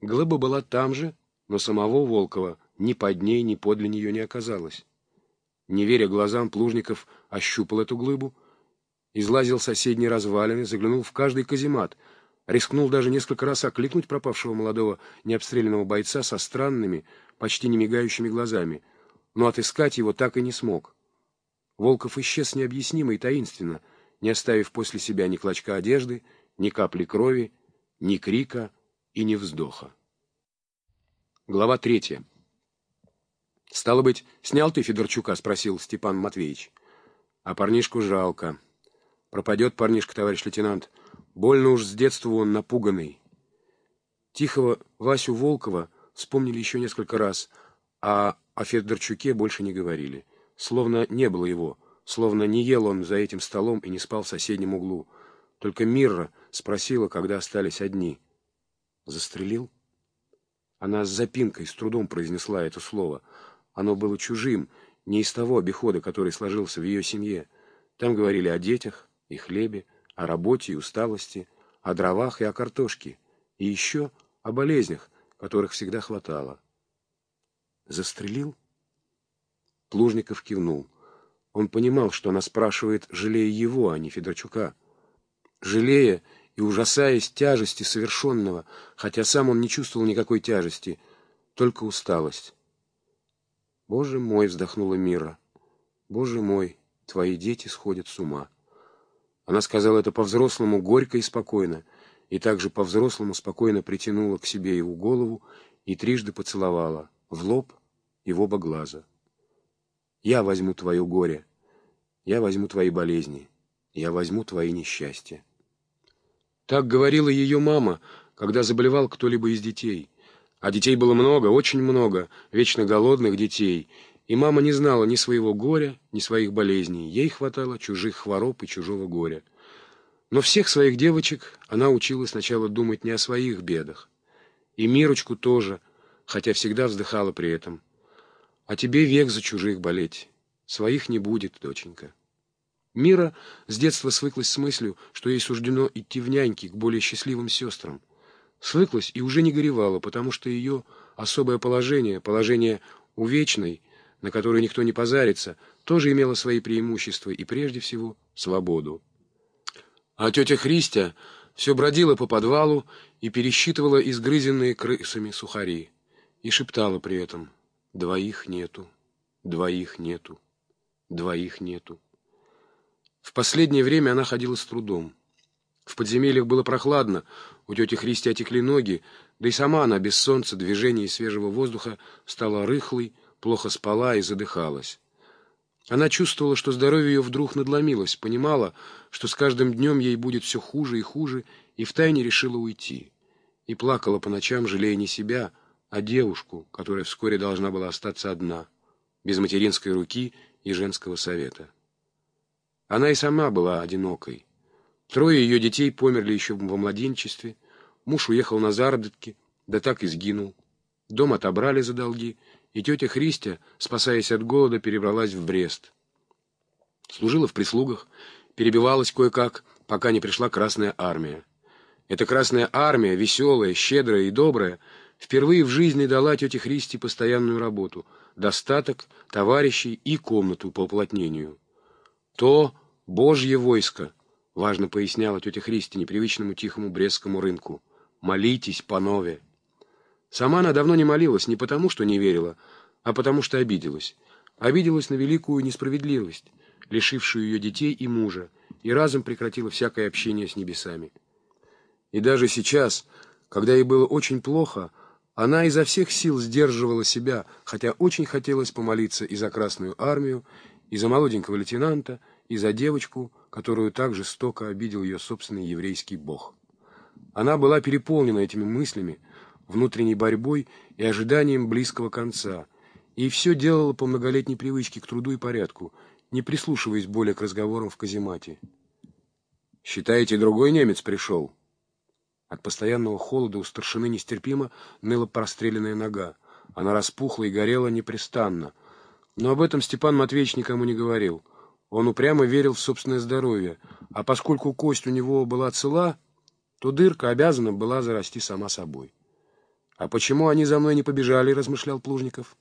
Глыба была там же, но самого Волкова ни под ней, ни подле нее не оказалось. Не веря глазам, Плужников ощупал эту глыбу, излазил соседние развалины, заглянул в каждый каземат, рискнул даже несколько раз окликнуть пропавшего молодого необстрелянного бойца со странными, почти не мигающими глазами, но отыскать его так и не смог. Волков исчез необъяснимо и таинственно, не оставив после себя ни клочка одежды, ни капли крови, ни крика и ни вздоха. Глава третья. «Стало быть, снял ты Федорчука?» — спросил Степан Матвеевич. «А парнишку жалко. Пропадет парнишка, товарищ лейтенант. Больно уж с детства он напуганный». Тихого Васю Волкова вспомнили еще несколько раз, а о Федорчуке больше не говорили. Словно не было его, словно не ел он за этим столом и не спал в соседнем углу. Только Мирра спросила, когда остались одни. «Застрелил?» Она с запинкой, с трудом произнесла это слово — оно было чужим, не из того обихода, который сложился в ее семье. Там говорили о детях и хлебе, о работе и усталости, о дровах и о картошке, и еще о болезнях, которых всегда хватало. Застрелил? Плужников кивнул. Он понимал, что она спрашивает, жалея его, а не Федорчука. Жалея и ужасаясь тяжести совершенного, хотя сам он не чувствовал никакой тяжести, только усталость. «Боже мой!» — вздохнула Мира. «Боже мой! Твои дети сходят с ума!» Она сказала это по-взрослому горько и спокойно, и также по-взрослому спокойно притянула к себе его голову и трижды поцеловала в лоб и в оба глаза. «Я возьму твое горе, я возьму твои болезни, я возьму твои несчастья». Так говорила ее мама, когда заболевал кто-либо из детей — а детей было много, очень много, вечно голодных детей, и мама не знала ни своего горя, ни своих болезней. Ей хватало чужих хвороб и чужого горя. Но всех своих девочек она учила сначала думать не о своих бедах. И Мирочку тоже, хотя всегда вздыхала при этом. А тебе век за чужих болеть. Своих не будет, доченька. Мира с детства свыклась с мыслью, что ей суждено идти в няньки к более счастливым сестрам. Свыклась и уже не горевала, потому что ее особое положение, положение увечной, на которое никто не позарится, тоже имело свои преимущества и, прежде всего, свободу. А тетя Христя все бродила по подвалу и пересчитывала изгрызенные крысами сухари и шептала при этом «двоих нету, двоих нету, двоих нету». В последнее время она ходила с трудом. В подземельях было прохладно, у тети Христи отекли ноги, да и сама она без солнца, движения и свежего воздуха стала рыхлой, плохо спала и задыхалась. Она чувствовала, что здоровье ее вдруг надломилось, понимала, что с каждым днем ей будет все хуже и хуже, и втайне решила уйти. И плакала по ночам, жалея не себя, а девушку, которая вскоре должна была остаться одна, без материнской руки и женского совета. Она и сама была одинокой. Трое ее детей померли еще во младенчестве. Муж уехал на заработки, да так и сгинул. Дом отобрали за долги, и тетя Христя, спасаясь от голода, перебралась в Брест. Служила в прислугах, перебивалась кое-как, пока не пришла Красная Армия. Эта Красная Армия, веселая, щедрая и добрая, впервые в жизни дала тете Христи постоянную работу, достаток, товарищей и комнату по уплотнению. То Божье войско — Важно поясняла тетя Христи непривычному тихому брестскому рынку. «Молитесь, панове!» Сама она давно не молилась не потому, что не верила, а потому, что обиделась. Обиделась на великую несправедливость, лишившую ее детей и мужа, и разом прекратила всякое общение с небесами. И даже сейчас, когда ей было очень плохо, она изо всех сил сдерживала себя, хотя очень хотелось помолиться и за Красную Армию, и за молоденького лейтенанта, и за девочку, которую так жестоко обидел ее собственный еврейский бог. Она была переполнена этими мыслями, внутренней борьбой и ожиданием близкого конца, и все делала по многолетней привычке к труду и порядку, не прислушиваясь более к разговорам в каземате. «Считаете, другой немец пришел?» От постоянного холода у старшины нестерпимо ныла простреленная нога. Она распухла и горела непрестанно. Но об этом Степан Матвеевич никому не говорил. Он упрямо верил в собственное здоровье, а поскольку кость у него была цела, то дырка обязана была зарасти сама собой. «А почему они за мной не побежали?» — размышлял Плужников.